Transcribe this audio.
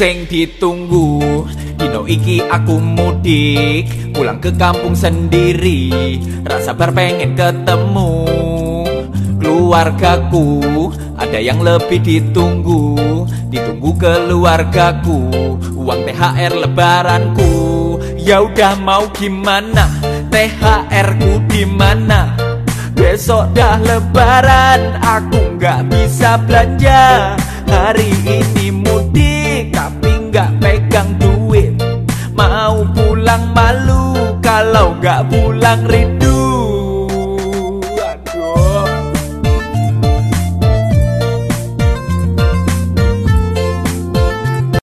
sing ditunggu. Dino iki aku mudik Pulang ke kampung sendiri. Rasa sabar pengen ketemu Keluargaku. Ada yang lebih ditunggu Ditunggu keluargaku. Uang THR lebaranku. Ya udah mau gimana? THR ku di mana? Besok dah lebaran Aku nggak bisa belanja. Hari ini pulang malu Kalau nggak pulang rindu